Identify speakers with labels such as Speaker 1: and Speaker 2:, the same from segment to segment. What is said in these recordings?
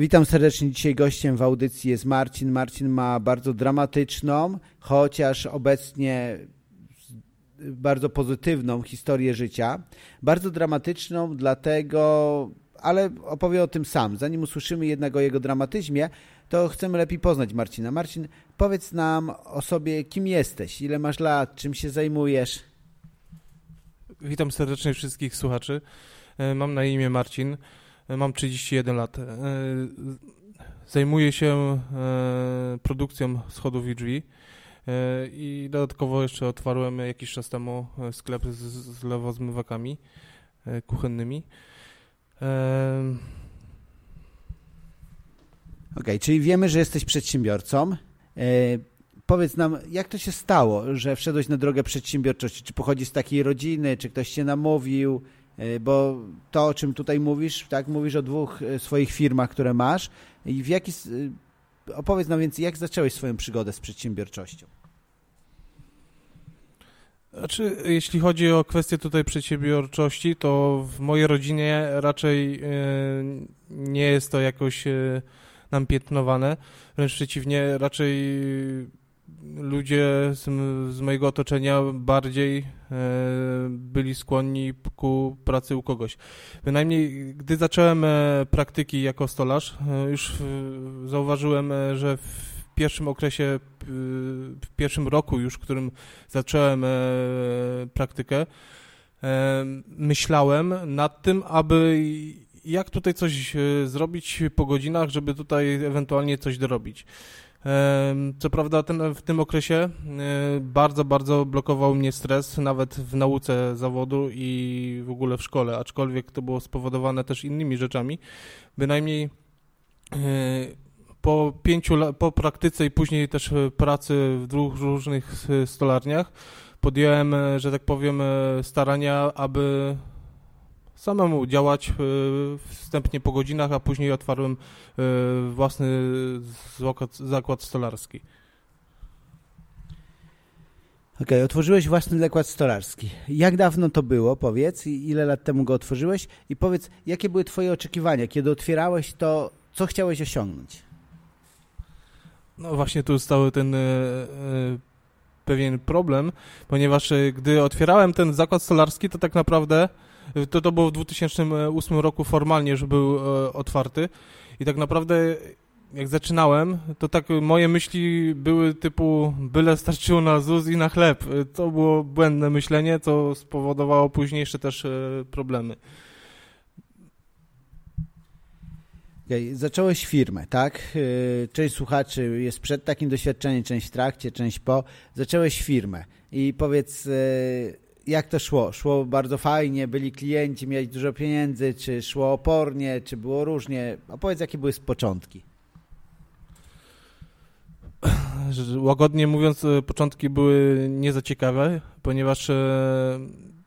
Speaker 1: Witam serdecznie. Dzisiaj gościem w audycji jest Marcin. Marcin ma bardzo dramatyczną, chociaż obecnie bardzo pozytywną historię życia. Bardzo dramatyczną, dlatego, ale opowie o tym sam. Zanim usłyszymy jednak o jego dramatyzmie, to chcemy lepiej poznać Marcina. Marcin, powiedz nam o sobie, kim jesteś, ile masz lat, czym się zajmujesz.
Speaker 2: Witam serdecznie wszystkich słuchaczy. E, mam na imię Marcin, mam 31 lat. E, zajmuję się produkcją schodów i drzwi i dodatkowo jeszcze otwarłem jakiś czas temu sklep z, z lewozmywakami kuchennymi.
Speaker 1: Okej, okay, czyli wiemy, że jesteś przedsiębiorcą. Powiedz nam, jak to się stało, że wszedłeś na drogę przedsiębiorczości? Czy pochodzisz z takiej rodziny, czy ktoś cię namówił? E, bo to, o czym tutaj mówisz, tak, mówisz o dwóch e, swoich firmach, które masz i w jaki, e, opowiedz nam więc, jak zacząłeś swoją przygodę z przedsiębiorczością?
Speaker 2: Znaczy, jeśli chodzi o kwestię tutaj przedsiębiorczości, to w mojej rodzinie raczej nie jest to jakoś nam piętnowane. Wręcz przeciwnie, raczej ludzie z, z, mojego otoczenia bardziej e, byli skłonni ku pracy u kogoś. Bynajmniej, gdy zacząłem e, praktyki jako stolarz, e, już zauważyłem, e, że w pierwszym okresie, e, w pierwszym roku już, w którym zacząłem e, praktykę, myślałem nad tym, aby jak tutaj coś zrobić po godzinach, żeby tutaj ewentualnie coś dorobić. Co prawda ten, w tym okresie e, bardzo, bardzo blokował mnie stres, nawet w nauce zawodu i w ogóle w szkole, aczkolwiek to było spowodowane też innymi rzeczami. Bynajmniej e, po pięciu, po praktyce i później też pracy w dwóch różnych stolarniach podjąłem, e, że tak powiem, starania, aby samemu działać e, wstępnie po godzinach, a później otwarłem e, własny zakład stolarski.
Speaker 1: Okej, okay, otworzyłeś własny zakład stolarski. Jak dawno to było, powiedz, ile lat temu go otworzyłeś i powiedz, jakie były twoje oczekiwania, kiedy otwierałeś to, co chciałeś osiągnąć?
Speaker 2: No właśnie tu stał ten e, pewien problem, ponieważ gdy otwierałem ten zakład stolarski, to tak naprawdę to, to było w 2008 roku formalnie, że był e, otwarty i tak naprawdę jak zaczynałem, to tak moje myśli były typu byle starczyło na ZUS i na chleb. E, to było błędne myślenie, co spowodowało późniejsze też e, problemy.
Speaker 1: Okay. Zacząłeś firmę, tak? Część słuchaczy jest przed takim doświadczeniem, część w trakcie, część po. Zacząłeś firmę i powiedz, jak to szło? Szło bardzo fajnie, byli klienci, miałeś dużo pieniędzy, czy szło opornie, czy było różnie? Opowiedz, jakie były początki.
Speaker 2: Łagodnie mówiąc, e, początki były nie za ciekawe, ponieważ e,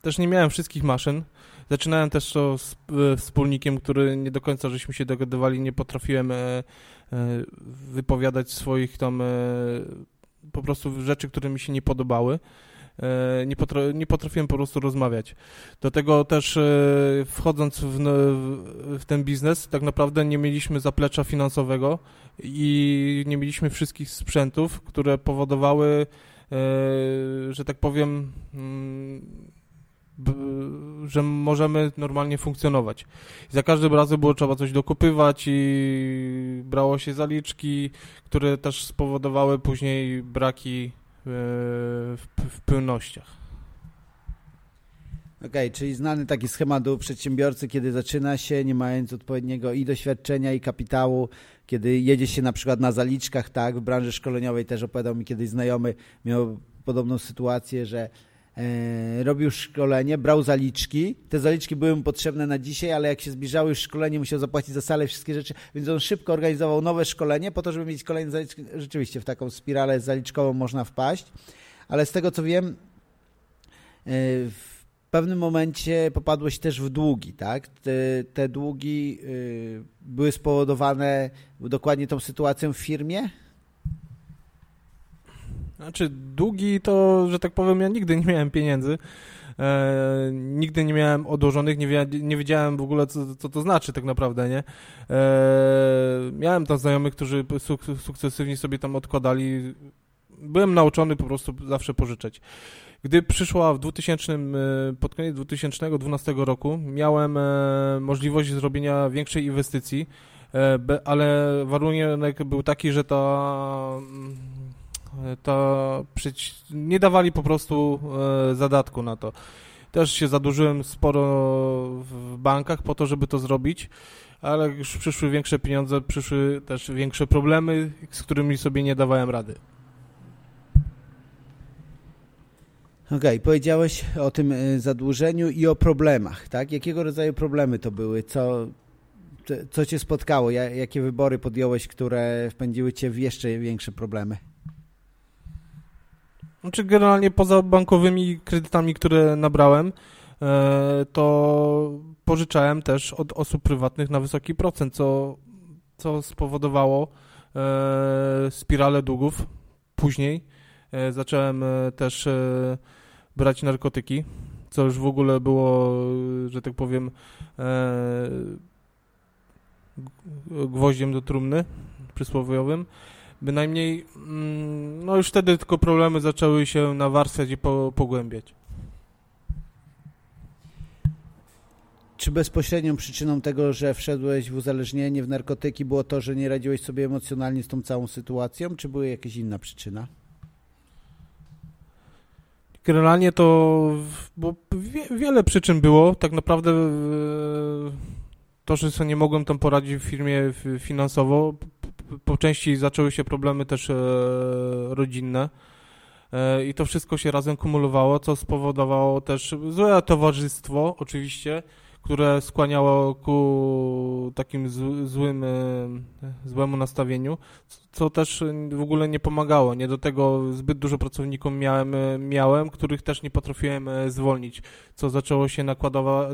Speaker 2: też nie miałem wszystkich maszyn. Zaczynałem też to z e, wspólnikiem, który nie do końca żeśmy się dogadywali, nie potrafiłem wypowiadać swoich tam po prostu rzeczy, które mi się nie podobały. E, nie, potra nie potrafiłem po prostu rozmawiać. Do tego też e, wchodząc w, w, ten biznes, tak naprawdę nie mieliśmy zaplecza finansowego i nie mieliśmy wszystkich sprzętów, które powodowały, e, że tak powiem, mm, że możemy normalnie funkcjonować. Za każdym razem było trzeba coś dokupywać i brało się zaliczki, które też spowodowały później braki w, w pełnościach.
Speaker 1: Okej, okay, czyli znany taki schemat u przedsiębiorcy, kiedy zaczyna się, nie mając odpowiedniego i doświadczenia, i kapitału, kiedy jedzie się na przykład na zaliczkach, tak, w branży szkoleniowej też opowiadał mi kiedyś znajomy, miał podobną sytuację, że robił szkolenie, brał zaliczki. Te zaliczki były mu potrzebne na dzisiaj, ale jak się zbliżały już szkolenie, musiał zapłacić za salę, wszystkie rzeczy, więc on szybko organizował nowe szkolenie po to, żeby mieć kolejne zaliczki. Rzeczywiście w taką spiralę zaliczkową można wpaść, ale z tego co wiem, e, w pewnym momencie popadłeś też w długi, tak? Te, te długi e, były spowodowane dokładnie tą sytuacją w firmie?
Speaker 2: Znaczy, długi to, że tak powiem, ja nigdy nie miałem pieniędzy. E, nigdy nie miałem odłożonych, nie, nie wiedziałem w ogóle, co, co to znaczy tak naprawdę, nie? E, miałem tam znajomych, którzy suk sukcesywnie sobie tam odkładali. Byłem nauczony po prostu zawsze pożyczać. Gdy przyszła w 2000, e, pod koniec 2012 roku, miałem e, możliwość zrobienia większej inwestycji, e, ale warunek był taki, że ta to nie dawali po prostu e, zadatku na to. Też się zadłużyłem sporo w bankach po to, żeby to zrobić, ale już przyszły większe pieniądze, przyszły też większe problemy, z którymi sobie nie dawałem rady.
Speaker 1: Okej, okay, powiedziałeś o tym e, zadłużeniu i o problemach, tak? Jakiego rodzaju problemy to były? Co, co cię spotkało? Jakie wybory podjąłeś, które wpędziły cię w jeszcze większe problemy?
Speaker 2: Znaczy generalnie poza bankowymi kredytami, które nabrałem, e, to pożyczałem też od osób prywatnych na wysoki procent, co, co spowodowało e, spiralę długów. Później e, zacząłem też brać narkotyki, co już w ogóle było, że tak powiem, gwoździem do trumny przysłowiowym. Bynajmniej, mm, no już wtedy tylko problemy zaczęły się nawarstwiać i po, pogłębiać.
Speaker 1: Czy bezpośrednią przyczyną tego, że wszedłeś w uzależnienie, w narkotyki, było to, że nie radziłeś sobie emocjonalnie z tą całą sytuacją, czy była jakaś inna przyczyna?
Speaker 2: Generalnie to bo wiele przyczyn było. Tak naprawdę to, że sobie nie mogłem tam poradzić w firmie finansowo, po części zaczęły się problemy też e, rodzinne. E, i to wszystko się razem kumulowało, co spowodowało też złe towarzystwo oczywiście, które skłaniało ku takim złym, e, złemu nastawieniu, co też w ogóle nie pomagało. Nie do tego zbyt dużo pracowników miałem, miałem których też nie potrafiłem zwolnić, co zaczęło się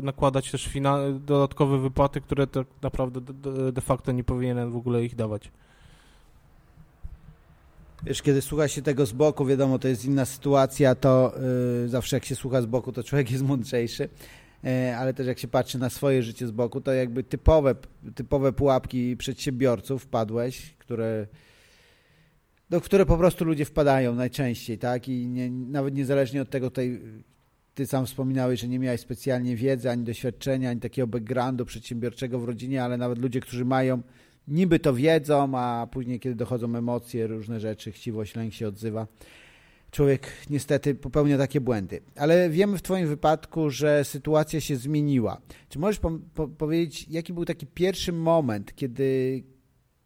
Speaker 2: nakładać też dodatkowe wypłaty, które tak naprawdę de facto nie powinienem w ogóle ich dawać.
Speaker 1: Wiesz, kiedy słucha się tego z boku, wiadomo, to jest inna sytuacja, to yy, zawsze jak się słucha z boku, to człowiek jest mądrzejszy, ale też jak się patrzy na swoje życie z boku, to jakby typowe, typowe pułapki przedsiębiorców wpadłeś, które, do które po prostu ludzie wpadają najczęściej, tak? I nie, nawet niezależnie od tego tutaj ty sam wspominałeś, że nie miałeś specjalnie wiedzy, ani doświadczenia, ani takiego backgroundu przedsiębiorczego w rodzinie, ale nawet ludzie, którzy mają niby to wiedzą, a później, kiedy dochodzą emocje, różne rzeczy, chciwość, lęk się odzywa. Człowiek niestety popełnia takie błędy. Ale wiemy w Twoim wypadku, że sytuacja się zmieniła. Czy możesz po po powiedzieć, jaki był taki pierwszy moment, kiedy,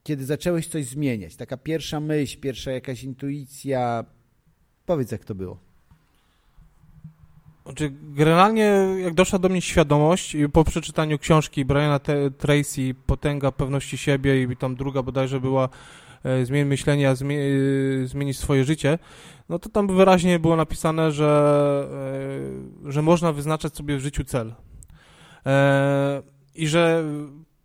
Speaker 1: kiedy zacząłeś coś zmieniać? Taka pierwsza myśl, pierwsza jakaś intuicja. Powiedz, jak to było.
Speaker 2: Znaczy, generalnie jak doszła do mnie świadomość po przeczytaniu książki Briana Tracy Potęga pewności siebie i tam druga bodajże była Zmień myślenia, e, zmienić swoje życie, no to tam wyraźnie było napisane, że, e, że można wyznaczać sobie w życiu cel. E, I że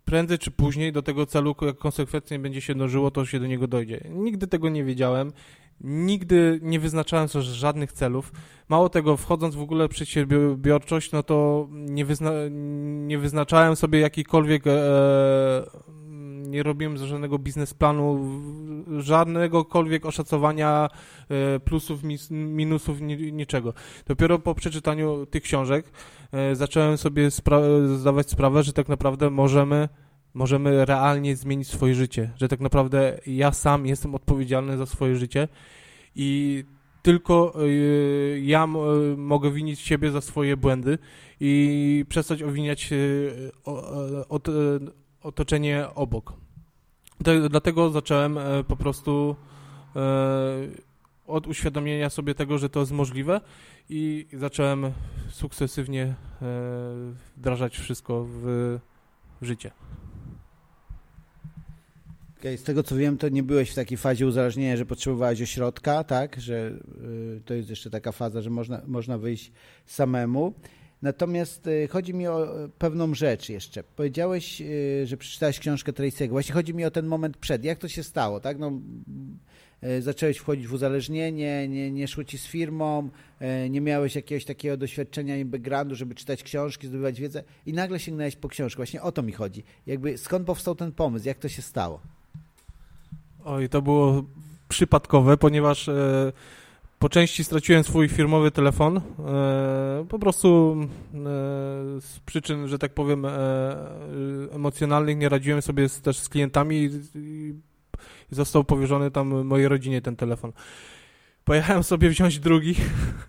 Speaker 2: prędzej czy później do tego celu, jak konsekwentnie będzie się dążyło, to się do niego dojdzie. Nigdy tego nie wiedziałem. Nigdy nie wyznaczałem sobie żadnych celów. Mało tego, wchodząc w ogóle w przedsiębiorczość, no to nie, wyzna nie wyznaczałem sobie jakikolwiek, e, nie robiłem żadnego biznesplanu, żadnegokolwiek oszacowania e, plusów, minusów, niczego. Dopiero po przeczytaniu tych książek e, zacząłem sobie spra zdawać sprawę, że tak naprawdę możemy możemy realnie zmienić swoje życie, że tak naprawdę ja sam jestem odpowiedzialny za swoje życie i tylko y, ja mogę winić siebie za swoje błędy i przestać owiniać y, otoczenie obok. Dlatego zacząłem e, po prostu e, od uświadomienia sobie tego, że to jest możliwe i zacząłem sukcesywnie e, wdrażać wszystko w życie.
Speaker 1: Okay, z tego co wiem, to nie byłeś w takiej fazie uzależnienia, że potrzebowałeś ośrodka, tak? Że y, to jest jeszcze taka faza, że można, można wyjść samemu. Natomiast y, chodzi mi o pewną rzecz jeszcze. Powiedziałeś, y, że przeczytałeś książkę Tracy'ego. Właśnie chodzi mi o ten moment przed. Jak to się stało, tak? No, e, zacząłeś wchodzić w uzależnienie, nie, nie szło ci z firmą, e, nie miałeś jakiegoś takiego doświadczenia i backgroundu, żeby czytać książki, zdobywać wiedzę i nagle sięgnąłeś po książkę. Właśnie o to mi chodzi. Jakby skąd powstał ten pomysł? Jak to się stało?
Speaker 2: Oj, to było przypadkowe, ponieważ e, po części straciłem swój firmowy telefon. E, po prostu e, z przyczyn, że tak powiem, e, emocjonalnych nie radziłem sobie też z klientami i został powierzony tam mojej rodzinie ten telefon. Pojechałem sobie wziąć drugi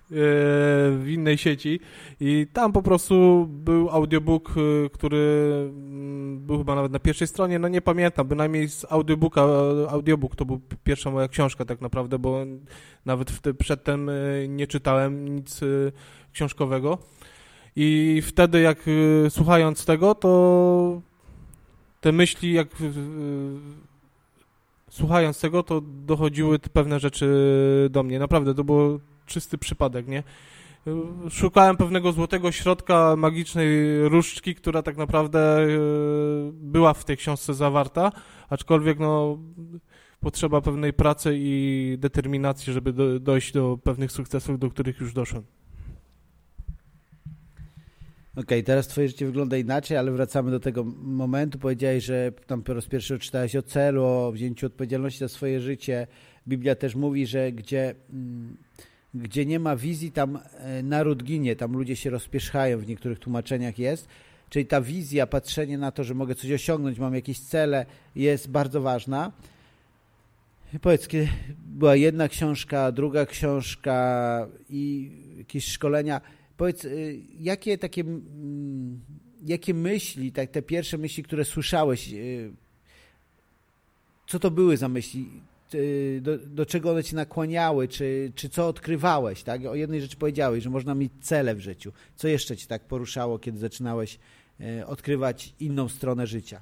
Speaker 2: w innej sieci i tam po prostu był audiobook, który mm, był chyba nawet na pierwszej stronie, no nie pamiętam, bynajmniej z audiobooka, audiobook to był pierwsza moja książka tak naprawdę, bo nawet przedtem nie czytałem nic książkowego. I wtedy jak słuchając tego, to te myśli jak słuchając tego, to dochodziły pewne rzeczy do mnie. Naprawdę, to był czysty przypadek, nie? Szukałem pewnego złotego środka magicznej różdżki, która tak naprawdę e, była w tej książce zawarta, aczkolwiek no, potrzeba pewnej pracy i determinacji, żeby do, dojść do pewnych sukcesów, do których już doszłem.
Speaker 1: Okej, okay, teraz twoje życie wygląda inaczej, ale wracamy do tego momentu. Powiedziałeś, że tam po raz pierwszy czytałeś o celu, o wzięciu odpowiedzialności za swoje życie. Biblia też mówi, że gdzie, mm, gdzie nie ma wizji, tam e, naród ginie, tam ludzie się rozpierzchają, w niektórych tłumaczeniach jest. Czyli ta wizja, patrzenie na to, że mogę coś osiągnąć, mam jakieś cele, jest bardzo ważna. Powiedz, kiedy była jedna książka, druga książka i jakieś szkolenia – Powiedz, y, jakie takie, jakie myśli, tak, te pierwsze myśli, które słyszałeś, y, co to były za myśli? Do, do, czego one cię nakłaniały, czy, czy co odkrywałeś, tak? O jednej rzeczy powiedziałeś, że można mieć cele w życiu. Co jeszcze cię tak poruszało, kiedy zaczynałeś y, odkrywać inną stronę życia?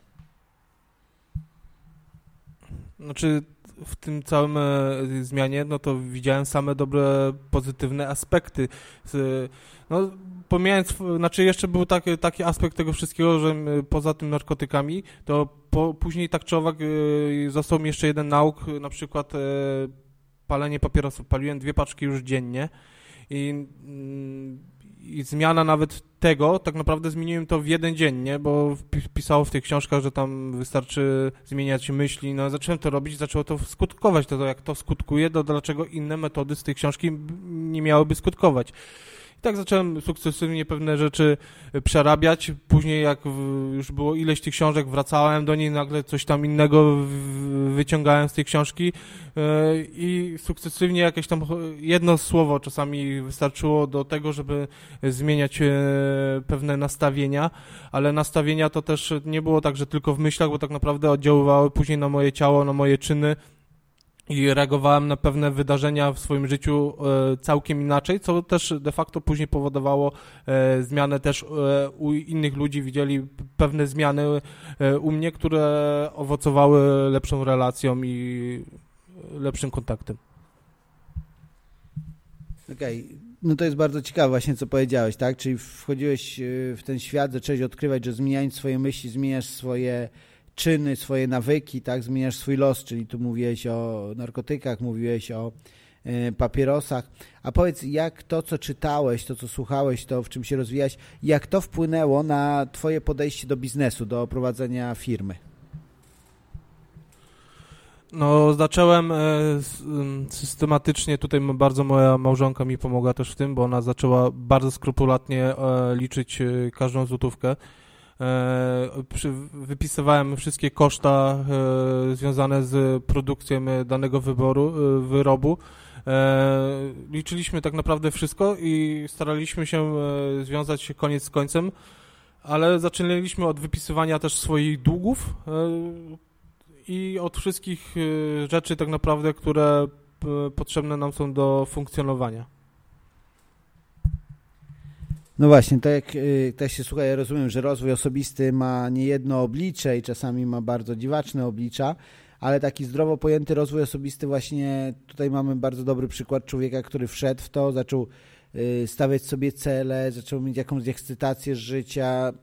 Speaker 2: Znaczy, w tym całym e, zmianie, no to widziałem same dobre, pozytywne aspekty. No, pomijając, znaczy jeszcze był taki, taki aspekt tego wszystkiego, że poza tym narkotykami, to po, później tak czy owak e, został mi jeszcze jeden nauk, na przykład e, palenie papierosów. Paliłem dwie paczki już dziennie i mm, i zmiana nawet tego, tak naprawdę zmieniłem to w jeden dzień, nie? Bo pisało w tych książkach, że tam wystarczy zmieniać myśli. No zacząłem to robić, zaczęło to skutkować. To, to jak to skutkuje, to dlaczego inne metody z tej książki nie miałyby skutkować? I tak zacząłem sukcesywnie pewne rzeczy e, przerabiać. Później, jak już było ileś tych książek, wracałem do niej, nagle coś tam innego wyciągałem z tej książki. E, i sukcesywnie jakieś tam jedno słowo czasami wystarczyło do tego, żeby zmieniać e, pewne nastawienia, ale nastawienia to też nie było tak, że tylko w myślach, bo tak naprawdę oddziaływały później na moje ciało, na moje czyny i reagowałem na pewne wydarzenia w swoim życiu e, całkiem inaczej, co też de facto później powodowało e, zmianę też e, u innych ludzi, widzieli pewne zmiany u mnie, które owocowały lepszą relacją i lepszym kontaktem.
Speaker 1: Okej, okay. no to jest bardzo ciekawe właśnie, co powiedziałeś, tak? Czyli wchodziłeś w ten świat, zacząłeś odkrywać, że zmieniając swoje myśli, zmieniasz swoje czyny, swoje nawyki, tak, zmieniasz swój los, czyli tu mówiłeś o narkotykach, mówiłeś o e, papierosach. A powiedz, jak to, co czytałeś, to, co słuchałeś, to, w czym się rozwijałeś, jak to wpłynęło na twoje podejście do biznesu, do prowadzenia firmy?
Speaker 2: No, zacząłem e, systematycznie, tutaj bardzo moja małżonka mi pomogła też w tym, bo ona zaczęła bardzo skrupulatnie e, liczyć każdą złotówkę. E, wypisywałem wszystkie koszta e, związane z produkcją danego wyboru, e, wyrobu. Liczyliśmy tak naprawdę wszystko i staraliśmy się związać koniec z końcem, ale zaczynaliśmy od wypisywania też swoich długów i od wszystkich rzeczy tak naprawdę, które potrzebne nam są do funkcjonowania.
Speaker 1: No właśnie, tak jak tak się słucha, ja rozumiem, że rozwój osobisty ma niejedno oblicze i czasami ma bardzo dziwaczne oblicza, ale taki zdrowo pojęty rozwój osobisty właśnie tutaj mamy bardzo dobry przykład człowieka, który wszedł w to, zaczął y, stawiać sobie cele, zaczął mieć jakąś ekscytację z życia,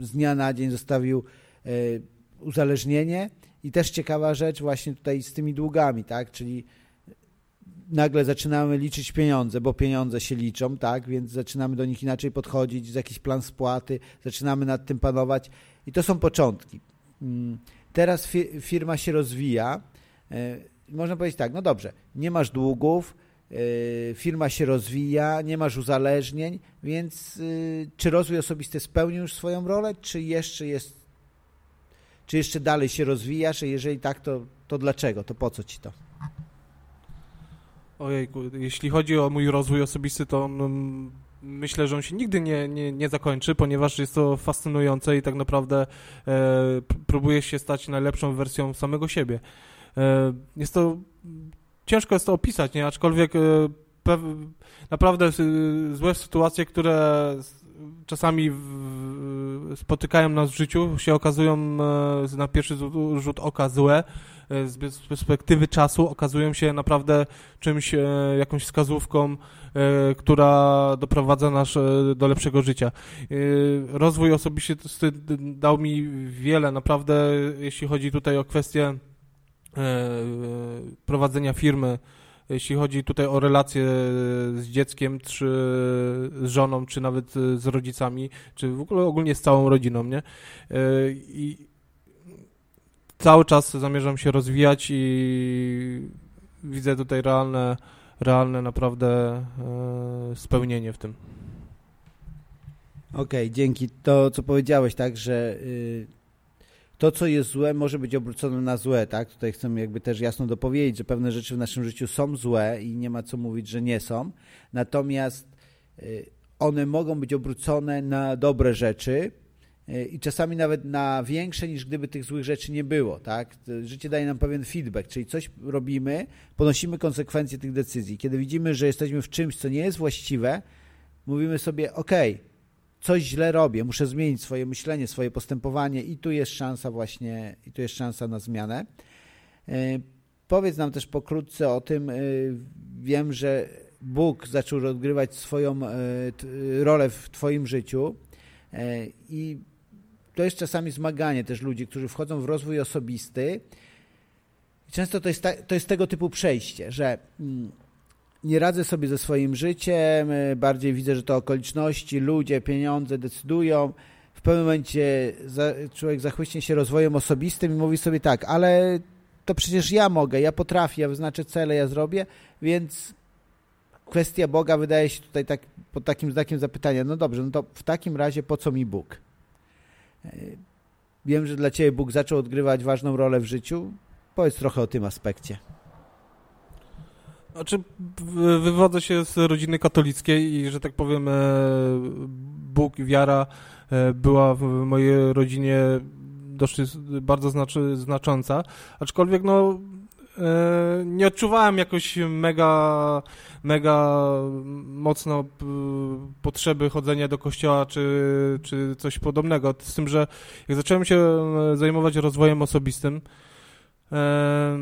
Speaker 1: z dnia na dzień zostawił y, uzależnienie. I też ciekawa rzecz właśnie tutaj z tymi długami, tak, czyli nagle zaczynamy liczyć pieniądze, bo pieniądze się liczą, tak, więc zaczynamy do nich inaczej podchodzić, z jakiś plan spłaty, zaczynamy nad tym panować i to są początki. Mm, teraz firma się rozwija, e, można powiedzieć tak, no dobrze, nie masz długów, e, firma się rozwija, nie masz uzależnień, więc czy rozwój osobisty spełnił już swoją rolę, czy jeszcze jest, czy jeszcze dalej się rozwijasz, jeżeli tak, to, to dlaczego, to po co ci to?
Speaker 2: Ojejku, jeśli chodzi o mój rozwój osobisty, to no, myślę, że on się nigdy nie, nie, nie zakończy, ponieważ jest to fascynujące i tak naprawdę e, próbuje się stać najlepszą wersją samego siebie. E, jest to, ciężko jest to opisać, nie? aczkolwiek e, naprawdę złe sytuacje, które czasami w, spotykają nas w życiu, się okazują e, na pierwszy rzut oka złe, z perspektywy czasu okazują się naprawdę czymś, e, jakąś wskazówką, e, która doprowadza nas do lepszego życia. Rozwój osobisty dał mi wiele, naprawdę, jeśli chodzi tutaj o kwestię prowadzenia firmy, jeśli chodzi tutaj o relacje z dzieckiem, czy z żoną, czy nawet z rodzicami, czy w ogóle ogólnie z całą rodziną, nie? I cały czas zamierzam się rozwijać i widzę tutaj realne, realne naprawdę e, spełnienie w tym.
Speaker 1: Okej, okay, dzięki. To, co powiedziałeś, tak, że y, to, co jest złe, może być obrócone na złe, tak? Tutaj chcę jakby też jasno dopowiedzieć, że pewne rzeczy w naszym życiu są złe i nie ma co mówić, że nie są. Natomiast y, one mogą być obrócone na dobre rzeczy, i czasami nawet na większe niż gdyby tych złych rzeczy nie było. Tak? Życie daje nam pewien feedback, czyli coś robimy, ponosimy konsekwencje tych decyzji. Kiedy widzimy, że jesteśmy w czymś, co nie jest właściwe, mówimy sobie, ok, coś źle robię, muszę zmienić swoje myślenie, swoje postępowanie i tu jest szansa właśnie, i tu jest szansa na zmianę. E, powiedz nam też pokrótce o tym, e, wiem, że Bóg zaczął odgrywać swoją rolę w Twoim życiu i to jest czasami zmaganie też ludzi, którzy wchodzą w rozwój osobisty. Często to jest, ta, to jest tego typu przejście, że mm, nie radzę sobie ze swoim życiem, y, bardziej widzę, że to okoliczności, ludzie, pieniądze decydują. W pewnym momencie człowiek zachwyśnie się rozwojem osobistym i mówi sobie tak, ale to przecież ja mogę, ja potrafię, ja wyznaczę cele, ja zrobię, więc kwestia Boga wydaje się tutaj tak, pod takim znakiem zapytania, no dobrze, no to w takim razie po co mi Bóg? Wiem, że dla Ciebie Bóg zaczął odgrywać ważną rolę w życiu. Powiedz trochę o tym aspekcie.
Speaker 2: Znaczy, wywodzę się z rodziny katolickiej i, że tak powiem, e, Bóg i wiara e, była w mojej rodzinie dość bardzo znaczy, znacząca. Aczkolwiek, no, nie odczuwałem jakoś mega, mega mocno potrzeby chodzenia do kościoła czy, czy coś podobnego. Z tym, że jak zacząłem się e, zajmować rozwojem osobistym, e,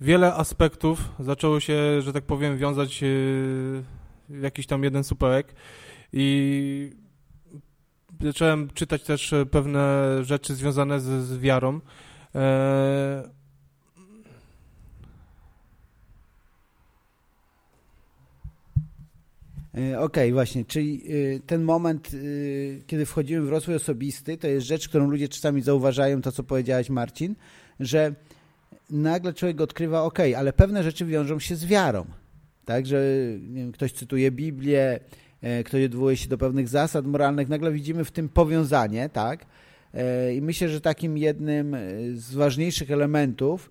Speaker 2: wiele aspektów zaczęło się, że tak powiem, wiązać w jakiś tam jeden supełek i zacząłem czytać też pewne rzeczy związane z, z wiarą.
Speaker 1: Okej, okay, właśnie, czyli e, ten moment, e, kiedy wchodzimy w rozwój osobisty, to jest rzecz, którą ludzie czasami zauważają, to co powiedziałeś Marcin, że nagle człowiek odkrywa, ok, ale pewne rzeczy wiążą się z wiarą. Tak, że wiem, ktoś cytuje Biblię, ktoś odwołuje się do pewnych zasad moralnych, nagle widzimy w tym powiązanie, tak? I myślę, że takim jednym z ważniejszych elementów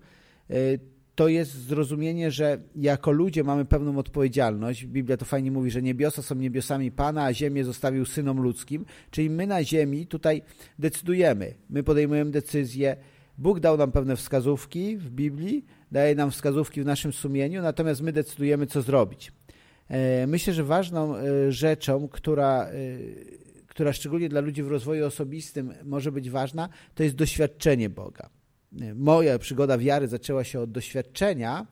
Speaker 1: to jest zrozumienie, że jako ludzie mamy pewną odpowiedzialność. Biblia to fajnie mówi, że niebiosa są niebiosami Pana, a ziemię zostawił synom ludzkim. Czyli my na ziemi tutaj decydujemy, my podejmujemy decyzje. Bóg dał nam pewne wskazówki w Biblii, daje nam wskazówki w naszym sumieniu, natomiast my decydujemy, co zrobić. E, myślę, że ważną e, rzeczą, która, e, która szczególnie dla ludzi w rozwoju osobistym może być ważna, to jest doświadczenie Boga moja przygoda wiary zaczęła się od doświadczenia.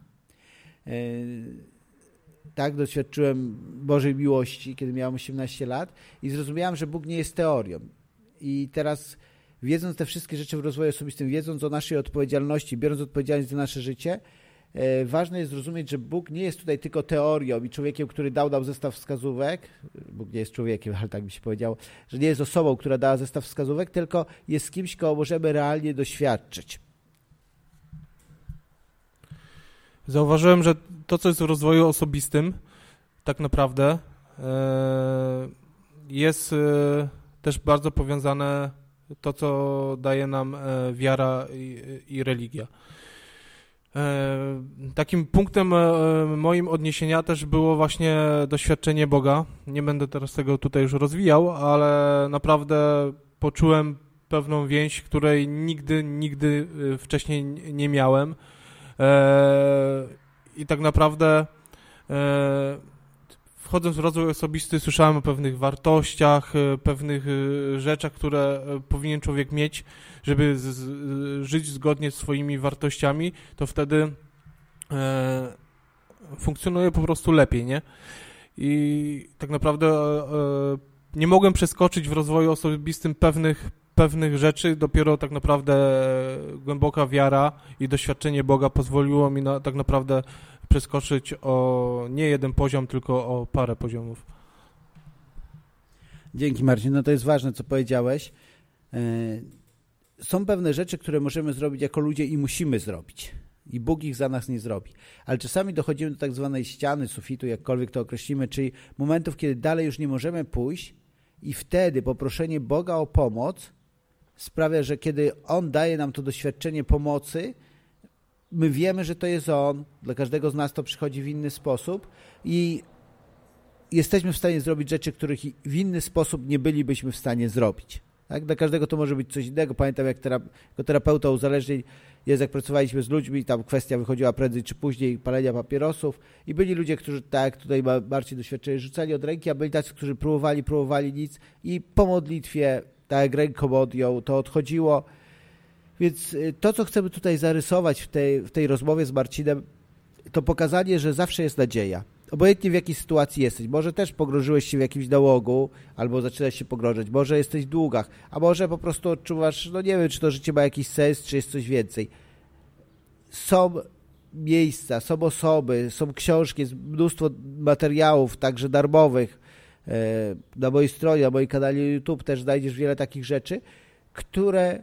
Speaker 1: E, tak, doświadczyłem Bożej miłości, kiedy miałem 18 lat i zrozumiałem, że Bóg nie jest teorią. I teraz wiedząc te wszystkie rzeczy w rozwoju osobistym, wiedząc o naszej odpowiedzialności, biorąc odpowiedzialność za nasze życie, e, ważne jest zrozumieć, że Bóg nie jest tutaj tylko teorią i człowiekiem, który dał nam zestaw wskazówek. Bóg nie jest człowiekiem, ale tak mi się powiedziało, że nie jest osobą, która dała zestaw wskazówek, tylko jest kimś, kogo możemy realnie doświadczyć.
Speaker 2: Zauważyłem, że to, co jest w rozwoju osobistym, tak naprawdę e, jest e, też bardzo powiązane to, co daje nam e, wiara i, i religia. Takim punktem moim odniesienia też było właśnie doświadczenie Boga. Nie będę teraz tego tutaj już rozwijał, ale naprawdę poczułem pewną więź, której nigdy, nigdy wcześniej nie miałem. I tak naprawdę wchodząc w rozwój osobisty, słyszałem o pewnych wartościach, e, pewnych e, rzeczach, które e, powinien człowiek mieć, żeby z, z, żyć zgodnie z swoimi wartościami, to wtedy e, funkcjonuje po prostu lepiej, nie? I tak naprawdę e, nie mogłem przeskoczyć w rozwoju osobistym pewnych, pewnych rzeczy, dopiero tak naprawdę głęboka wiara i doświadczenie Boga pozwoliło mi na, tak naprawdę przeskoczyć o nie jeden poziom, tylko o parę poziomów.
Speaker 1: Dzięki Marcin, no to jest ważne, co powiedziałeś. E, są pewne rzeczy, które możemy zrobić jako ludzie i musimy zrobić. I Bóg ich za nas nie zrobi. Ale czasami dochodzimy do tak zwanej ściany, sufitu, jakkolwiek to określimy, czyli momentów, kiedy dalej już nie możemy pójść i wtedy poproszenie Boga o pomoc sprawia, że kiedy On daje nam to doświadczenie pomocy, my wiemy, że to jest On, dla każdego z nas to przychodzi w inny sposób i jesteśmy w stanie zrobić rzeczy, których w inny sposób nie bylibyśmy w stanie zrobić. Tak? Dla każdego to może być coś innego. Pamiętam, jak terapeuta uzależnień jest, jak pracowaliśmy z ludźmi, tam kwestia wychodziła prędzej czy później palenia papierosów i byli ludzie, którzy, tak tutaj bardziej doświadczeni, rzucali od ręki, a byli tacy, którzy próbowali, próbowali nic i po modlitwie, tak jak ręką odjął, to odchodziło więc y, to, co chcemy tutaj zarysować w tej, w tej rozmowie z Marcinem, to pokazanie, że zawsze jest nadzieja. Obojętnie w jakiej sytuacji jesteś. Może też pogrążyłeś się w jakimś nałogu, albo zaczynasz się pogrążać. Może jesteś w długach, a może po prostu odczuwasz, no nie wiem, czy to życie ma jakiś sens, czy jest coś więcej. Są miejsca, są osoby, są książki, jest mnóstwo materiałów, także darmowych. E, na mojej stronie, na moim kanale YouTube też znajdziesz wiele takich rzeczy, które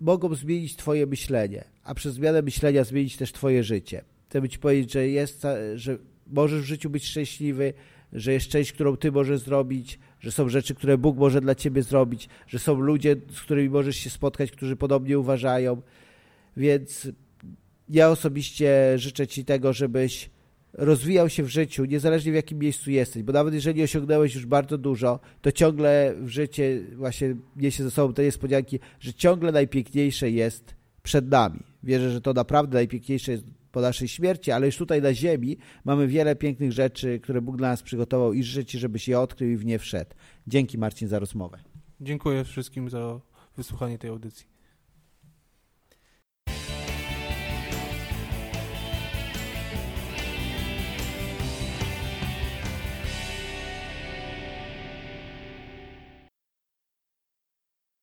Speaker 1: mogą zmienić Twoje myślenie, a przez zmianę myślenia zmienić też Twoje życie. Chcę Ci powiedzieć, że, jest, że możesz w życiu być szczęśliwy, że jest część, którą Ty możesz zrobić, że są rzeczy, które Bóg może dla Ciebie zrobić, że są ludzie, z którymi możesz się spotkać, którzy podobnie uważają. Więc ja osobiście życzę Ci tego, żebyś rozwijał się w życiu, niezależnie w jakim miejscu jesteś, bo nawet jeżeli osiągnąłeś już bardzo dużo, to ciągle w życie właśnie niesie ze sobą te niespodzianki, że ciągle najpiękniejsze jest przed nami. Wierzę, że to naprawdę najpiękniejsze jest po naszej śmierci, ale już tutaj na ziemi mamy wiele pięknych rzeczy, które Bóg dla nas przygotował i życzę Ci, żebyś je odkrył i w nie wszedł. Dzięki Marcin za rozmowę.
Speaker 2: Dziękuję wszystkim za wysłuchanie tej audycji.